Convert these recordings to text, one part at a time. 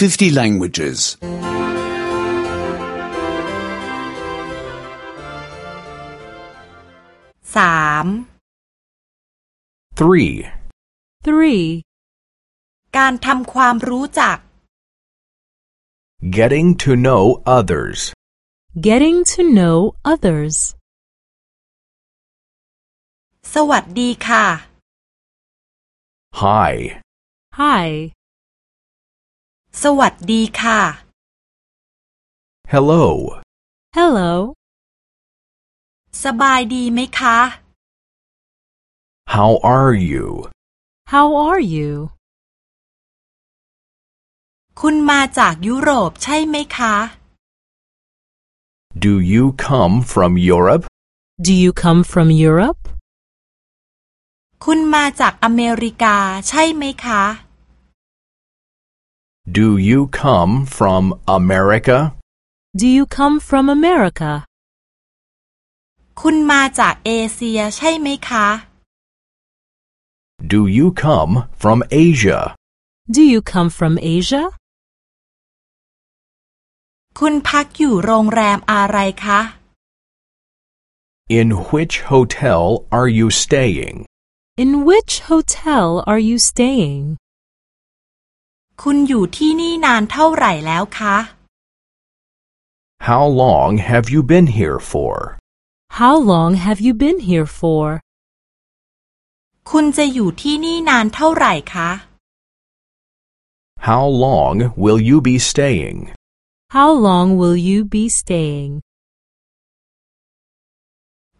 50 languages. สาม 3. 3. การทำความรู้จัก Getting to know others. Getting to know others. สวัสดีค่ะ Hi. Hi. สวัสดีค่ะ Hello. Hello. สบายดีไหมคะ How are you? How are you? คุณมาจากยุโรปใช่ไหมคะ Do you come from Europe? Do you come from Europe? คุณมาจากอเมริกาใช่ไหมคะ Do you come from America? Do you come from America? คุณมาจากเอเชียใช่ไหมคะ Do you come from Asia? Do you come from Asia? คุณพักอยู่โรงแรมอะไรคะ In which hotel are you staying? In which hotel are you staying? คุณอยู่ที่นี่นานเท่าไหร่แล้วคะ How long have you been here for? How long have you been here for? คุณจะอยู่ที่นี่นานเท่าไหร่คะ How long will you be staying? How long will you be staying?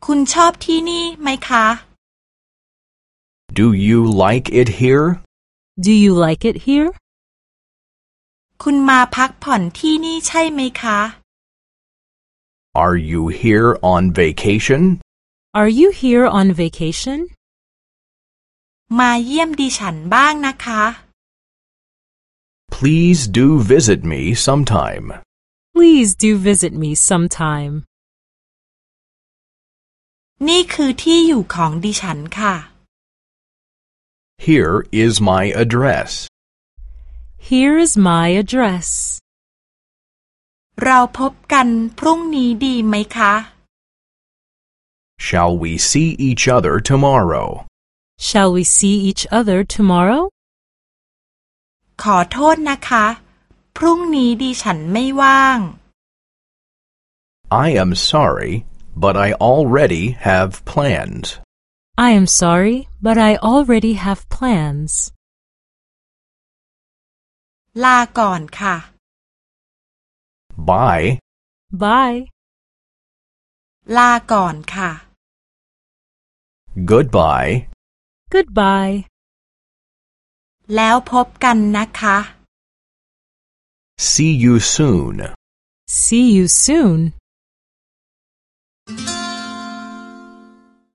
คุณชอบที่นี่ไหมคะ Do you like it here? Do you like it here? คุณมาพักผ่อนที่นี่ใช่ไหมคะ Are you here on vacation? Are you here on vacation? มาเยี่ยมดิฉันบ้างนะคะ Please do visit me sometime. Please do visit me sometime. นี่คือที่อยู่ของดิฉันค่ะ Here is my address. Here is my address. เราพบกันพรุ่งนี้ดีไหมคะ Shall we see each other tomorrow? Shall we see each other tomorrow? ขอโทษนะคะ พรุ่งนี้ดิฉันไม่ว่าง I am sorry, but I already have plans. I am sorry, but I already have plans. ลาก่อนค่ะ Bye. Bye. ลาก่อนค่ะ Goodbye. Goodbye. แล้วพบกันนะคะ See you soon. See you soon.